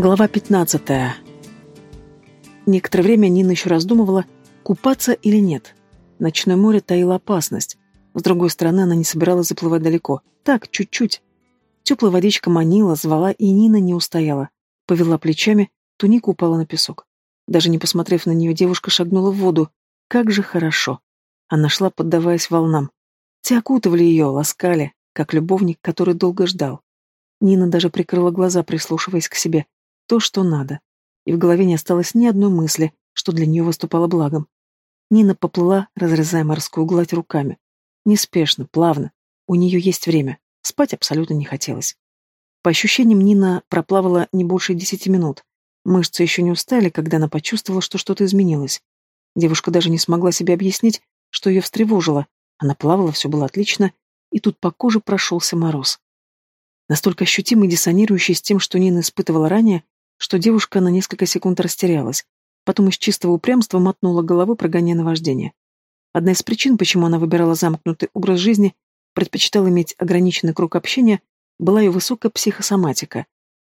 Глава 15. Некоторое время Нина еще раздумывала, купаться или нет. Ночное море таило опасность. С другой стороны, она не собиралась заплывать далеко. Так, чуть-чуть. Теплая водичка манила, звала, и Нина не устояла. Повела плечами, туника упала на песок. Даже не посмотрев на нее, девушка шагнула в воду. Как же хорошо. Она шла, поддаваясь волнам. Те окутывали ее, ласкали, как любовник, который долго ждал. Нина даже прикрыла глаза, прислушиваясь к себе. То, что надо. И в голове не осталось ни одной мысли, что для нее выступало благом. Нина поплыла, разрезая морскую гладь руками. Неспешно, плавно. У нее есть время. Спать абсолютно не хотелось. По ощущениям, Нина проплавала не больше десяти минут. Мышцы еще не устали, когда она почувствовала, что что-то изменилось. Девушка даже не смогла себе объяснить, что ее встревожило. Она плавала, все было отлично, и тут по коже прошелся мороз. Настолько ощутимый, диссонирующий с тем, что Нина испытывала ранее, что девушка на несколько секунд растерялась. Потом из чистого упрямства мотнула головой, прогоняя наваждение. Одна из причин, почему она выбирала замкнутый образ жизни, предпочитала иметь ограниченный круг общения, была ее высокая психосоматика.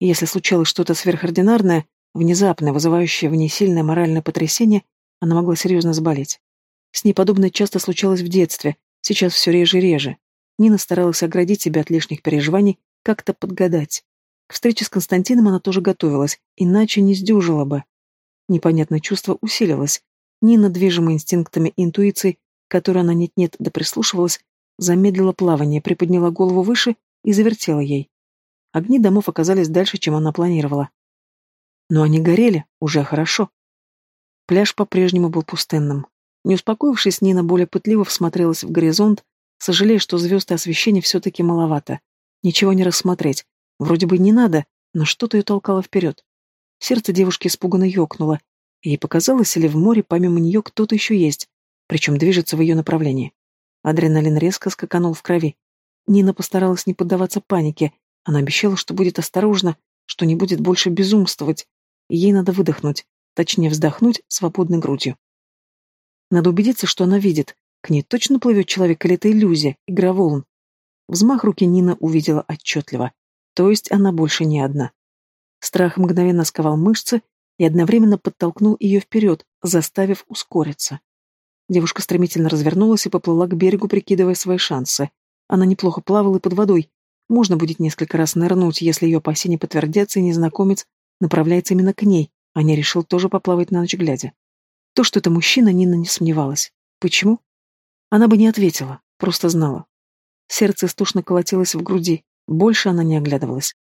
И если случалось что-то сверхординарное, внезапное, вызывающее в ней сильное моральное потрясение, она могла серьезно заболеть. С ней подобное часто случалось в детстве, сейчас все реже и реже. Нина старалась оградить себя от лишних переживаний, как-то подгадать. К встрече с Константином она тоже готовилась, иначе не сдюжила бы. Непонятное чувство усилилось. Нина, движимая инстинктами и интуицией, которой она нет-нет да прислушивалась, замедлила плавание, приподняла голову выше и завертела ей. Огни домов оказались дальше, чем она планировала. Но они горели, уже хорошо. Пляж по-прежнему был пустынным. Не успокоившись, Нина более пытливо всмотрелась в горизонт, сожалея, что звезд и освещения все-таки маловато. Ничего не рассмотреть, Вроде бы не надо, но что-то ее толкало вперед. Сердце девушки испуганно ёкнуло. Ей показалось, или в море помимо нее кто-то еще есть, причем движется в ее направлении. Адреналин резко скаканул в крови. Нина постаралась не поддаваться панике. Она обещала, что будет осторожна, что не будет больше безумствовать. И ей надо выдохнуть, точнее вздохнуть свободной грудью. Надо убедиться, что она видит. К ней точно плывет человек или это иллюзия, игра волн. Взмах руки Нина увидела отчетливо. То есть она больше не одна. Страх мгновенно сковал мышцы и одновременно подтолкнул ее вперед, заставив ускориться. Девушка стремительно развернулась и поплыла к берегу, прикидывая свои шансы. Она неплохо плавала под водой. Можно будет несколько раз нырнуть, если ее опасения подтвердятся, и незнакомец направляется именно к ней, а не решил тоже поплавать на ночь глядя. То, что это мужчина, Нина не сомневалась. Почему? Она бы не ответила, просто знала. Сердце истошно колотилось в груди. Больше она не оглядывалась.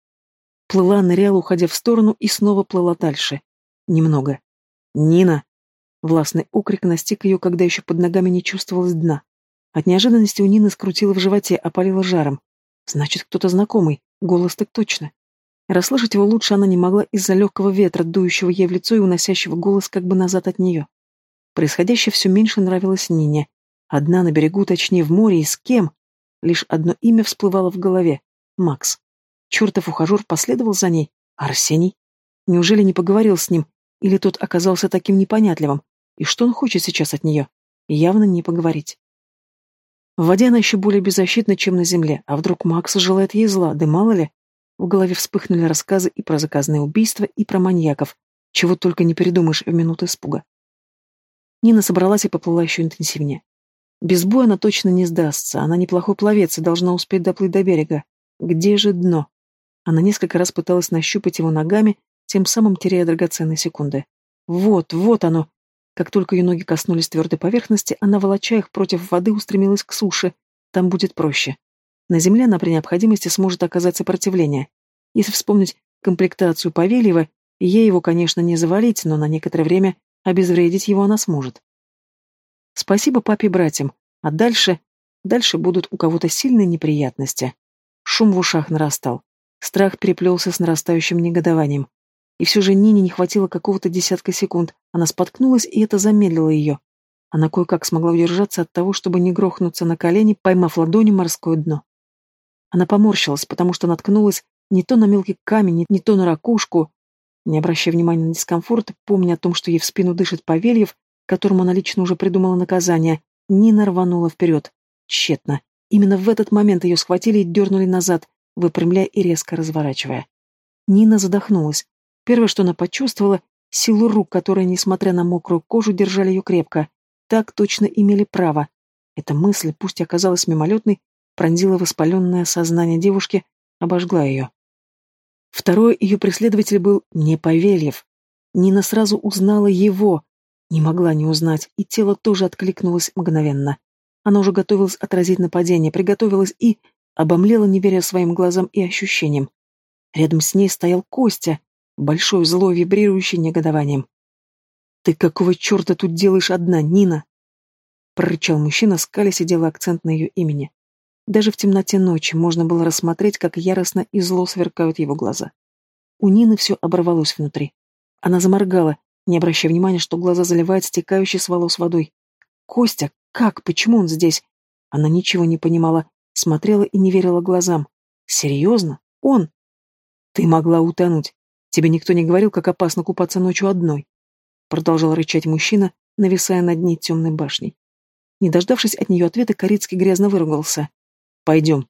Плыла, ныряла, уходя в сторону, и снова плыла дальше. Немного. «Нина!» Властный окрик настиг ее, когда еще под ногами не чувствовалось дна. От неожиданности у Нины скрутило в животе, опалило жаром. Значит, кто-то знакомый, голос так точно. Расслышать его лучше она не могла из-за легкого ветра, дующего ей в лицо и уносящего голос как бы назад от нее. Происходящее все меньше нравилось Нине. Одна на берегу, точнее в море, и с кем? Лишь одно имя всплывало в голове Макс. Чертов ухажер последовал за ней. Арсений? Неужели не поговорил с ним? Или тот оказался таким непонятливым? И что он хочет сейчас от нее? Явно не поговорить. В воде она еще более беззащитна, чем на земле. А вдруг Макс желает ей зла, да мало ли? В голове вспыхнули рассказы и про заказные убийства, и про маньяков. Чего только не передумаешь в минуты испуга. Нина собралась и поплыла еще интенсивнее. Без боя она точно не сдастся. Она неплохой пловец и должна успеть доплыть до берега. Где же дно? Она несколько раз пыталась нащупать его ногами, тем самым теряя драгоценные секунды. Вот, вот оно. Как только ее ноги коснулись твердой поверхности, она, волоча их против воды, устремилась к суше. Там будет проще. На земле она при необходимости сможет оказать сопротивление. Если вспомнить комплектацию Павельева, ей его, конечно, не завалить, но на некоторое время обезвредить его она сможет. Спасибо папе и братьям, а дальше... Дальше будут у кого-то сильные неприятности. Шум в ушах нарастал. Страх переплелся с нарастающим негодованием. И все же Нине не хватило какого-то десятка секунд. Она споткнулась, и это замедлило ее. Она кое-как смогла удержаться от того, чтобы не грохнуться на колени, поймав ладонью морское дно. Она поморщилась, потому что наткнулась не то на мелкий камень, не то на ракушку. Не обращая внимания на дискомфорт, помня о том, что ей в спину дышит Павельев, которому она лично уже придумала наказание, Нина рванула вперед. Тщетно. Именно в этот момент ее схватили и дернули назад, выпрямляя и резко разворачивая. Нина задохнулась. Первое, что она почувствовала, силу рук, которые, несмотря на мокрую кожу, держали ее крепко. Так точно имели право. Эта мысль, пусть и оказалась мимолетной, пронзила воспаленное сознание девушки, обожгла ее. Второй ее преследователь был не Павельев. Нина сразу узнала его, не могла не узнать, и тело тоже откликнулось мгновенно. Она уже готовилась отразить нападение, приготовилась и обомлела, не веря своим глазам и ощущениям. Рядом с ней стоял Костя, большой, злой, вибрирующий негодованием. «Ты какого черта тут делаешь одна, Нина?» Прорычал мужчина, скаля сидела акцент на ее имени. Даже в темноте ночи можно было рассмотреть, как яростно и зло сверкают его глаза. У Нины все оборвалось внутри. Она заморгала, не обращая внимания, что глаза заливает стекающей с волос водой. «Костя, как? Почему он здесь?» Она ничего не понимала, смотрела и не верила глазам. «Серьезно? Он?» «Ты могла утонуть. Тебе никто не говорил, как опасно купаться ночью одной?» Продолжал рычать мужчина, нависая над ней темной башней. Не дождавшись от нее ответа, Корицкий грязно выругался. «Пойдем».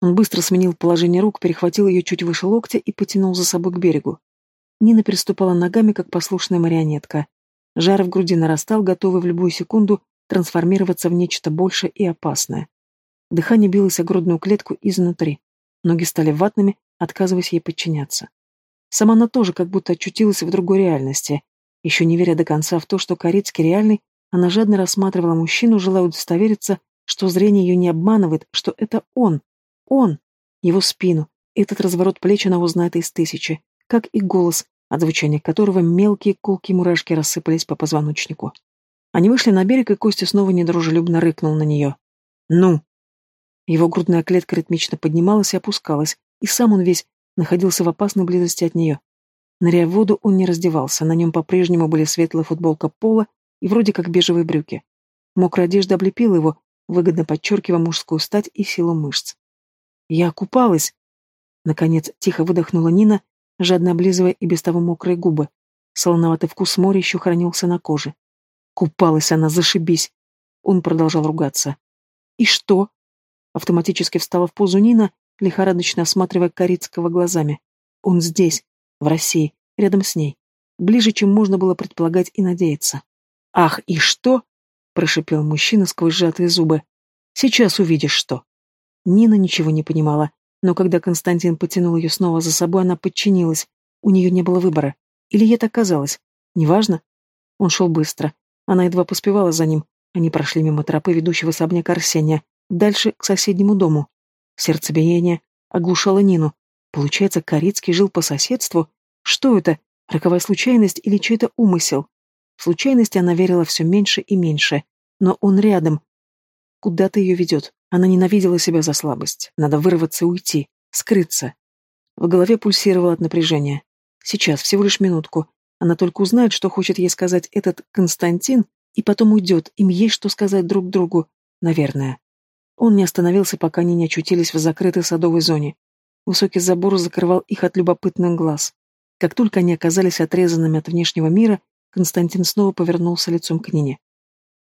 Он быстро сменил положение рук, перехватил ее чуть выше локтя и потянул за собой к берегу. Нина переступала ногами, как послушная марионетка. Жар в груди нарастал, готовый в любую секунду трансформироваться в нечто большее и опасное. Дыхание билось о грудную клетку изнутри. Ноги стали ватными, отказываясь ей подчиняться. Сама она тоже как будто очутилась в другой реальности. Еще не веря до конца в то, что Корицкий реальный, она жадно рассматривала мужчину, желая удостовериться, что зрение ее не обманывает, что это он. Он. Его спину. Этот разворот плеч она узнает из тысячи как и голос, от звучания которого мелкие колки мурашки рассыпались по позвоночнику. Они вышли на берег, и Костя снова недружелюбно рыкнул на нее. «Ну!» Его грудная клетка ритмично поднималась и опускалась, и сам он весь находился в опасной близости от нее. Ныряя в воду, он не раздевался, на нем по-прежнему были светлая футболка пола и вроде как бежевые брюки. Мокрая одежда облепила его, выгодно подчеркивая мужскую стать и силу мышц. «Я купалась!» Наконец тихо выдохнула Нина, жадно облизывая и без того мокрые губы. Солоноватый вкус моря еще хранился на коже. Купалась она, зашибись. Он продолжал ругаться. «И что?» Автоматически встала в позу Нина, лихорадочно осматривая Корицкого глазами. «Он здесь, в России, рядом с ней. Ближе, чем можно было предполагать и надеяться». «Ах, и что?» — прошипел мужчина сквозь сжатые зубы. «Сейчас увидишь, что». Нина ничего не понимала, но когда Константин потянул ее снова за собой, она подчинилась. У нее не было выбора. Или ей так казалось. Неважно. Он шел быстро. Она едва поспевала за ним. Они прошли мимо тропы, ведущего особняка Арсения, дальше к соседнему дому. Сердцебиение оглушало Нину. Получается, Корицкий жил по соседству? Что это? Роковая случайность или чей-то умысел? В случайности она верила все меньше и меньше. Но он рядом. Куда-то ее ведет. Она ненавидела себя за слабость. Надо вырваться и уйти, скрыться. В голове пульсировало от напряжения. Сейчас, всего лишь минутку. Она только узнает, что хочет ей сказать этот Константин, и потом уйдет. Им есть что сказать друг другу. Наверное. Он не остановился, пока они не очутились в закрытой садовой зоне. Высокий забор закрывал их от любопытных глаз. Как только они оказались отрезанными от внешнего мира, Константин снова повернулся лицом к Нине.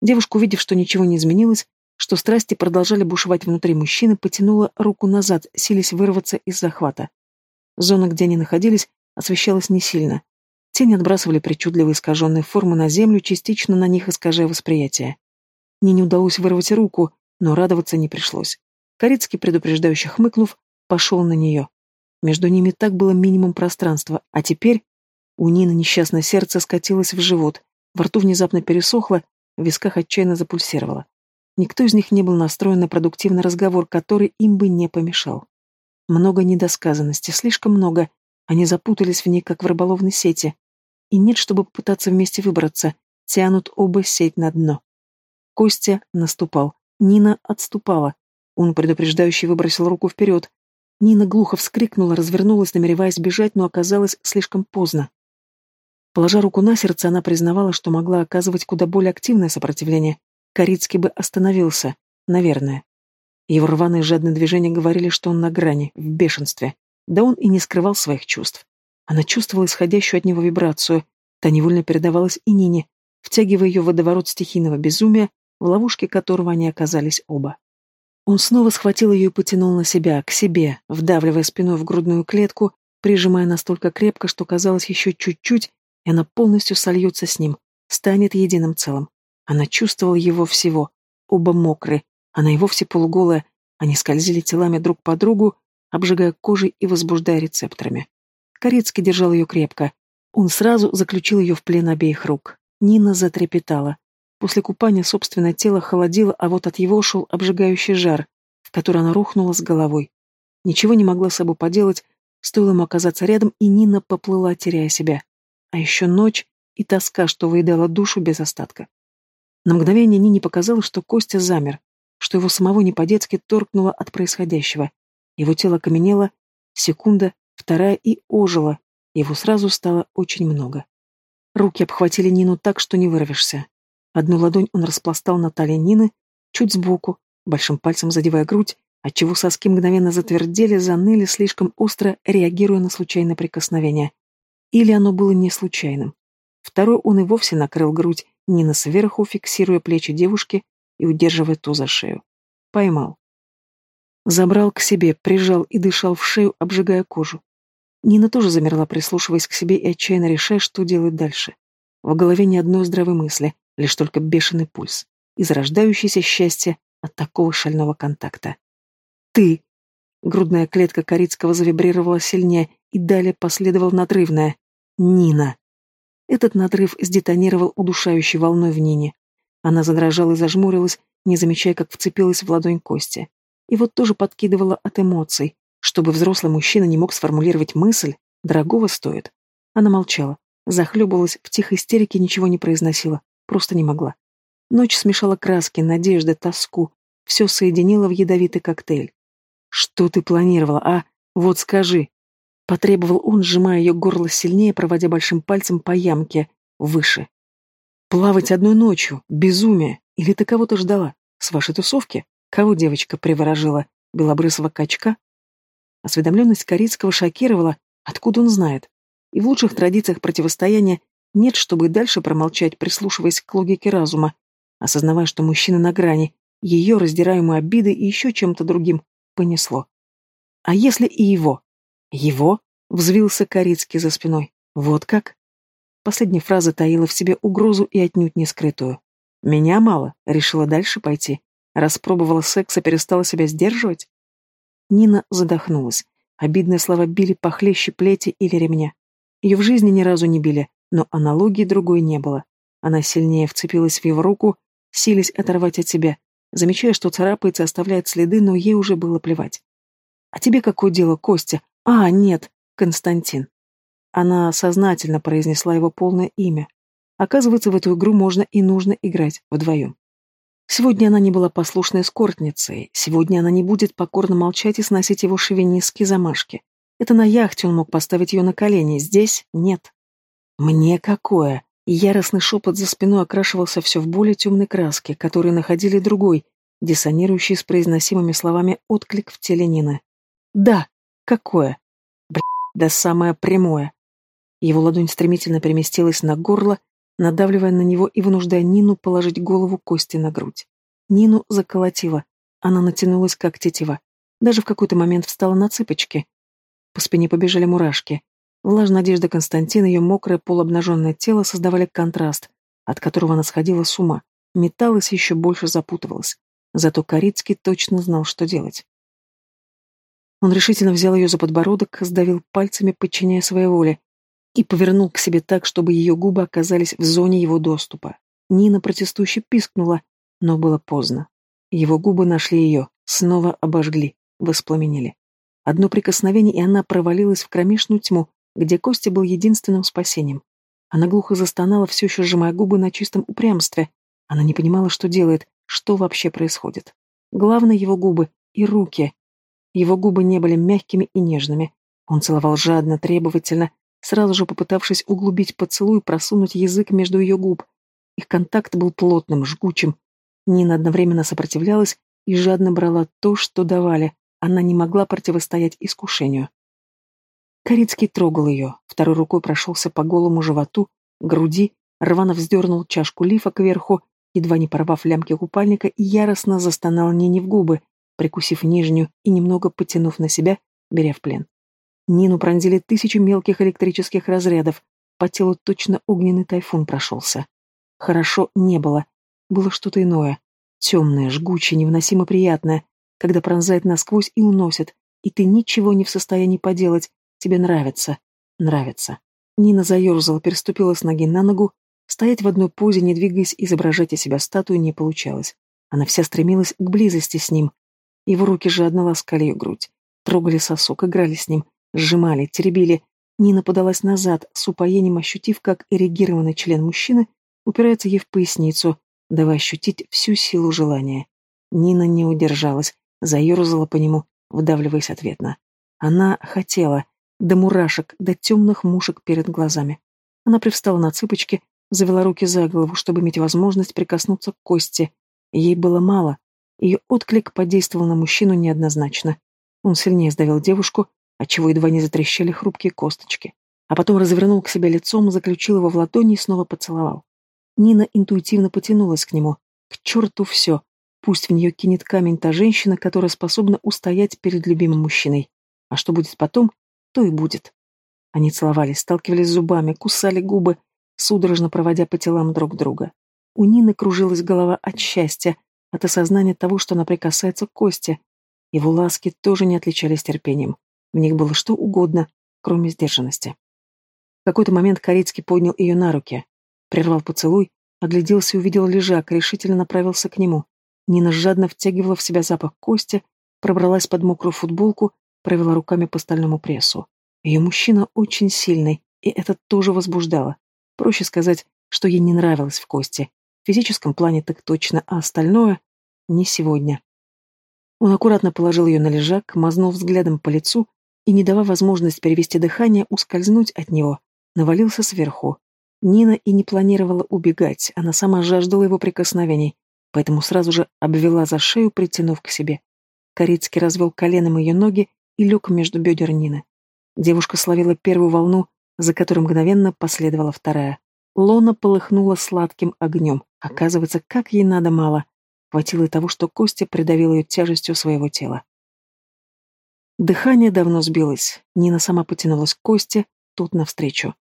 Девушка, увидев, что ничего не изменилось, что страсти продолжали бушевать внутри мужчины, потянула руку назад, силясь вырваться из захвата. Зона, где они находились, освещалась не сильно. Тени отбрасывали причудливо искаженные формы на землю, частично на них искажая восприятие. Мне не удалось вырвать руку, но радоваться не пришлось. Корицкий, предупреждающе хмыкнув, пошел на нее. Между ними так было минимум пространства, а теперь у Нины несчастное сердце скатилось в живот, во рту внезапно пересохло, в висках отчаянно запульсировало. Никто из них не был настроен на продуктивный разговор, который им бы не помешал. Много недосказанности, слишком много. Они запутались в ней, как в рыболовной сети. И нет, чтобы попытаться вместе выбраться. Тянут оба сеть на дно. Костя наступал. Нина отступала. Он предупреждающе выбросил руку вперед. Нина глухо вскрикнула, развернулась, намереваясь бежать, но оказалось слишком поздно. Положа руку на сердце, она признавала, что могла оказывать куда более активное сопротивление. Корицкий бы остановился, наверное. Его рваные жадные движения говорили, что он на грани, в бешенстве. Да он и не скрывал своих чувств. Она чувствовала исходящую от него вибрацию, та невольно передавалась и Нине, втягивая ее в водоворот стихийного безумия, в ловушке которого они оказались оба. Он снова схватил ее и потянул на себя, к себе, вдавливая спиной в грудную клетку, прижимая настолько крепко, что казалось еще чуть-чуть, и она полностью сольется с ним, станет единым целым. Она чувствовала его всего, оба мокрые, она и вовсе полуголая, они скользили телами друг по другу, обжигая кожей и возбуждая рецепторами. Корецкий держал ее крепко. Он сразу заключил ее в плен обеих рук. Нина затрепетала. После купания собственное тело холодило, а вот от его шел обжигающий жар, в который она рухнула с головой. Ничего не могла с собой поделать, стоило ему оказаться рядом, и Нина поплыла, теряя себя. А еще ночь и тоска, что выедала душу без остатка. На мгновение Нине показалось, что Костя замер, что его самого не по-детски торкнуло от происходящего. Его тело каменело, секунда, вторая и ожило, его сразу стало очень много. Руки обхватили Нину так, что не вырвешься. Одну ладонь он распластал на талии Нины, чуть сбоку, большим пальцем задевая грудь, отчего соски мгновенно затвердели, заныли слишком остро, реагируя на случайное прикосновение. Или оно было не случайным. Второй он и вовсе накрыл грудь Нина сверху, фиксируя плечи девушки и удерживая ту за шею. Поймал. Забрал к себе, прижал и дышал в шею, обжигая кожу. Нина тоже замерла, прислушиваясь к себе и отчаянно решая, что делать дальше. В голове ни одной здравой мысли, лишь только бешеный пульс и зарождающееся счастье от такого шального контакта. «Ты!» Грудная клетка Корицкого завибрировала сильнее, и далее последовал надрывное «Нина!». Этот надрыв сдетонировал удушающей волной в Нине. Она задрожала и зажмурилась, не замечая, как вцепилась в ладонь Кости. И вот тоже подкидывала от эмоций. Чтобы взрослый мужчина не мог сформулировать мысль, дорогого стоит. Она молчала, захлебывалась в тихой истерике ничего не произносила. Просто не могла. Ночь смешала краски, надежды, тоску. Все соединила в ядовитый коктейль. «Что ты планировала, а? Вот скажи!» Потребовал он, сжимая ее горло сильнее, проводя большим пальцем по ямке, выше. «Плавать одной ночью? Безумие! Или ты кого-то ждала? С вашей тусовки? Кого девочка приворожила? Белобрысого качка?» Осведомленность Корицкого шокировала, откуда он знает. И в лучших традициях противостояния нет, чтобы дальше промолчать, прислушиваясь к логике разума, осознавая, что мужчина на грани, ее раздираемую обиды и еще чем-то другим понесло. А если и его? Его? Взвился Корицкий за спиной. Вот как? Последняя фраза таила в себе угрозу и отнюдь не скрытую. Меня мало, решила дальше пойти. Распробовала секс и перестала себя сдерживать? Нина задохнулась. Обидные слова били похлеще плети или ремня. Ее в жизни ни разу не били, но аналогии другой не было. Она сильнее вцепилась в его руку, силясь оторвать от себя, замечая, что царапается, оставляет следы, но ей уже было плевать. «А тебе какое дело, Костя? А, нет, Константин». Она сознательно произнесла его полное имя. Оказывается, в эту игру можно и нужно играть вдвоем. Сегодня она не была послушной скортницей, сегодня она не будет покорно молчать и сносить его шовинистские замашки. Это на яхте он мог поставить ее на колени, здесь нет. «Мне какое?» яростный шепот за спиной окрашивался все в более темной краске, которые находили другой, диссонирующий с произносимыми словами отклик в теле Нины. «Да, какое?» Блядь, да самое прямое. Его ладонь стремительно переместилась на горло, надавливая на него и вынуждая Нину положить голову Кости на грудь. Нину заколотила. Она натянулась, как тетива. Даже в какой-то момент встала на цыпочки. По спине побежали мурашки. Влажная одежда Константина, ее мокрое полуобнаженное тело создавали контраст, от которого она сходила с ума, металась еще больше запутывалась. Зато Корицкий точно знал, что делать. Он решительно взял ее за подбородок, сдавил пальцами, подчиняя своей воле, и повернул к себе так, чтобы ее губы оказались в зоне его доступа. Нина протестующе пискнула, но было поздно. Его губы нашли ее, снова обожгли, воспламенили. Одно прикосновение, и она провалилась в кромешную тьму, где Костя был единственным спасением. Она глухо застонала, все еще сжимая губы на чистом упрямстве. Она не понимала, что делает, что вообще происходит. Главное — его губы и руки. Его губы не были мягкими и нежными. Он целовал жадно, требовательно, сразу же попытавшись углубить поцелуй просунуть язык между ее губ. Их контакт был плотным, жгучим. Нина одновременно сопротивлялась и жадно брала то, что давали. Она не могла противостоять искушению. Корицкий трогал ее, второй рукой прошелся по голому животу, груди, рвано вздернул чашку лифа кверху, едва не порвав лямки купальника, и яростно застонал Нине в губы, прикусив нижнюю и немного потянув на себя, беря в плен. Нину пронзили тысячи мелких электрических разрядов, по телу точно огненный тайфун прошелся. Хорошо не было, было что-то иное, темное, жгучее, невыносимо приятное, когда пронзает насквозь и уносит, и ты ничего не в состоянии поделать, тебе нравится, нравится. Нина заерзала, переступила с ноги на ногу, стоять в одной позе, не двигаясь, изображать из себя статую не получалось. Она вся стремилась к близости с ним. Его руки жадно ласкали ее грудь, трогали сосок, играли с ним, сжимали, теребили. Нина подалась назад, с упоением ощутив, как эрегированный член мужчины упирается ей в поясницу, давая ощутить всю силу желания. Нина не удержалась, заерзала по нему, вдавливаясь ответно. Она хотела, до мурашек, до темных мушек перед глазами. Она привстала на цыпочки, завела руки за голову, чтобы иметь возможность прикоснуться к кости. Ей было мало. Ее отклик подействовал на мужчину неоднозначно. Он сильнее сдавил девушку, отчего едва не затрещали хрупкие косточки. А потом развернул к себе лицом, заключил его в ладони и снова поцеловал. Нина интуитивно потянулась к нему. К черту все. Пусть в нее кинет камень та женщина, которая способна устоять перед любимым мужчиной. А что будет потом, то и будет. Они целовались, сталкивались зубами, кусали губы, судорожно проводя по телам друг друга. У Нины кружилась голова от счастья, от осознания того, что она прикасается к Косте. Его ласки тоже не отличались терпением. В них было что угодно, кроме сдержанности. В какой-то момент Корицкий поднял ее на руки, прервал поцелуй, огляделся и увидел лежак, решительно направился к нему. Нина жадно втягивала в себя запах Кости, пробралась под мокрую футболку, провела руками по стальному прессу. Ее мужчина очень сильный, и это тоже возбуждало. Проще сказать, что ей не нравилось в Косте. В физическом плане так точно, а остальное — не сегодня. Он аккуратно положил ее на лежак, мазнул взглядом по лицу и, не давая возможность перевести дыхание, ускользнуть от него, навалился сверху. Нина и не планировала убегать, она сама жаждала его прикосновений, поэтому сразу же обвела за шею, притянув к себе. Корицкий развел коленом ее ноги и лег между бедер Нины. Девушка словила первую волну, за которой мгновенно последовала вторая. Лона полыхнула сладким огнем. Оказывается, как ей надо мало. Хватило и того, что Костя придавил ее тяжестью своего тела. Дыхание давно сбилось. Нина сама потянулась к Косте, тут навстречу.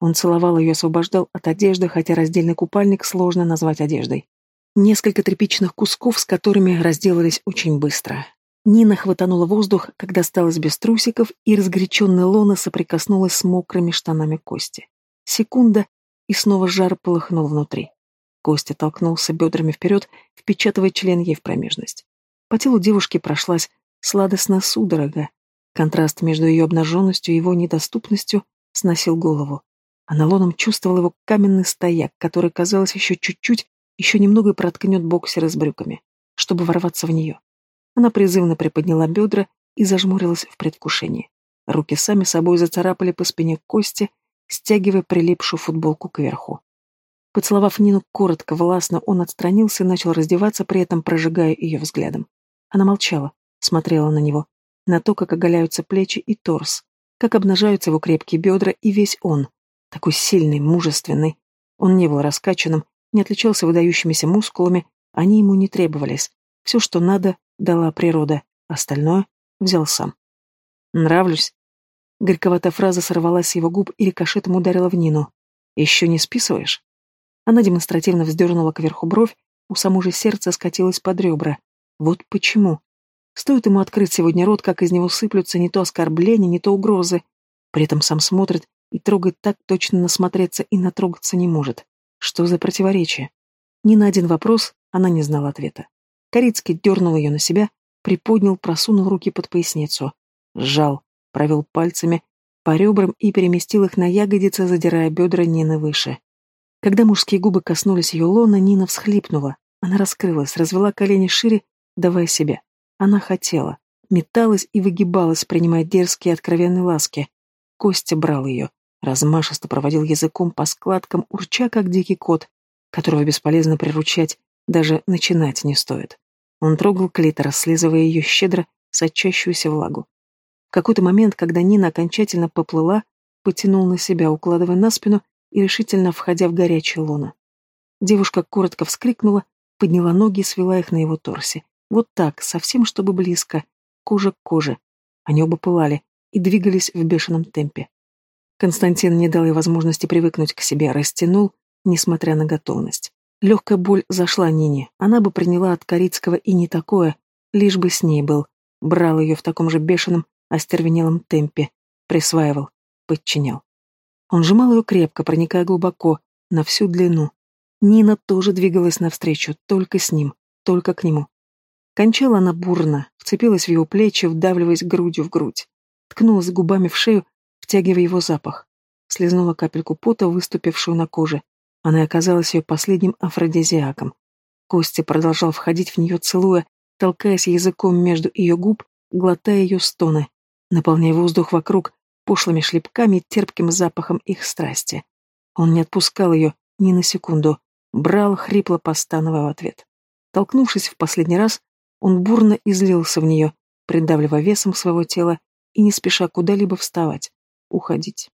Он целовал ее, освобождал от одежды, хотя раздельный купальник сложно назвать одеждой. Несколько тряпичных кусков, с которыми разделались очень быстро. Нина хватанула воздух, когда осталась без трусиков, и разгоряченная лона соприкоснулась с мокрыми штанами Кости. Секунда, и снова жар полыхнул внутри. Костя толкнулся бедрами вперед, впечатывая член ей в промежность. По телу девушки прошлась сладостная судорога. Контраст между ее обнаженностью и его недоступностью сносил голову. А на лоном чувствовал его каменный стояк, который, казалось, еще чуть-чуть, еще немного проткнет боксера с брюками, чтобы ворваться в нее. Она призывно приподняла бедра и зажмурилась в предвкушении. Руки сами собой зацарапали по спине кости, стягивая прилипшую футболку кверху. Поцеловав Нину коротко, властно, он отстранился и начал раздеваться, при этом прожигая ее взглядом. Она молчала, смотрела на него, на то, как оголяются плечи и торс, как обнажаются его крепкие бедра и весь он, такой сильный, мужественный. Он не был раскачанным, не отличался выдающимися мускулами, они ему не требовались. Все, что надо, дала природа, остальное взял сам. «Нравлюсь?» Горьковатая фраза сорвалась с его губ и рикошетом ударила в Нину. «Еще не списываешь?» Она демонстративно вздернула кверху бровь, у самого же сердца скатилась под ребра. Вот почему. Стоит ему открыть сегодня рот, как из него сыплются не то оскорбления, не то угрозы. При этом сам смотрит и трогает так, точно насмотреться и натрогаться не может. Что за противоречие? Ни на один вопрос она не знала ответа. Корицкий дернул ее на себя, приподнял, просунул руки под поясницу. Сжал, провел пальцами по ребрам и переместил их на ягодицы, задирая бедра Нины выше. Когда мужские губы коснулись ее лона, Нина всхлипнула. Она раскрылась, развела колени шире, давая себя. Она хотела, металась и выгибалась, принимая дерзкие откровенные ласки. Костя брал ее, размашисто проводил языком по складкам, урча, как дикий кот, которого бесполезно приручать, даже начинать не стоит. Он трогал клитор, слизывая ее щедро сочащуюся влагу. В какой-то момент, когда Нина окончательно поплыла, потянул на себя, укладывая на спину и решительно входя в горячее лоно. Девушка коротко вскрикнула, подняла ноги и свела их на его торсе. Вот так, совсем чтобы близко, кожа к коже. Они оба пылали, и двигались в бешеном темпе. Константин не дал ей возможности привыкнуть к себе, растянул, несмотря на готовность. Легкая боль зашла Нине, она бы приняла от Корицкого и не такое, лишь бы с ней был, брал ее в таком же бешеном, остервенелом темпе, присваивал, подчинял. Он сжимал ее крепко, проникая глубоко, на всю длину. Нина тоже двигалась навстречу, только с ним, только к нему. Кончала она бурно, вцепилась в его плечи, вдавливаясь грудью в грудь. Ткнулась губами в шею, втягивая его запах. Слизнула капельку пота, выступившую на коже. Она оказалась ее последним афродизиаком. Костя продолжал входить в нее, целуя, толкаясь языком между ее губ, глотая ее стоны, наполняя воздух вокруг пошлыми шлепками и терпким запахом их страсти. Он не отпускал ее ни на секунду, брал, хрипло постановая в ответ. Толкнувшись в последний раз, он бурно излился в нее, придавливая весом своего тела и не спеша куда-либо вставать, уходить.